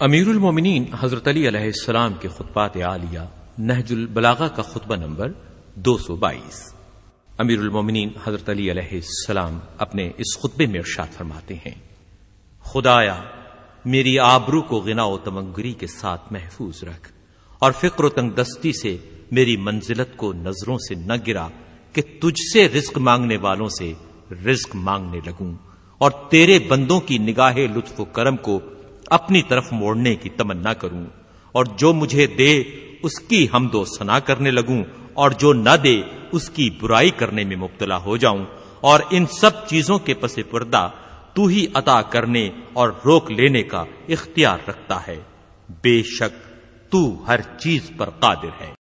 امیر المومنین حضرت علی علیہ السلام کے خطبات عالیہ نہج البلاغہ کا خطبہ نمبر دو سو بائیس۔ امیر المومنین حضرت علی علیہ السلام اپنے اس خطبے میں ارشاد فرماتے ہیں، خدایا، میری آبرو کو غنا و تمنگری کے ساتھ محفوظ رکھ اور فکر و تنگ دستی سے میری منزلت کو نظروں سے نہ گرا کہ تجھ سے رزق مانگنے والوں سے رزق مانگنے لگوں اور تیرے بندوں کی نگاہ لطف و کرم کو اپنی طرف موڑنے کی تمنا کروں اور جو مجھے دے اس کی حمد و سنا کرنے لگوں اور جو نہ دے اس کی برائی کرنے میں مبتلا ہو جاؤں اور ان سب چیزوں کے پس پردہ تو ہی عطا کرنے اور روک لینے کا اختیار رکھتا ہے۔ بے شک تو ہر چیز پر قادر ہے۔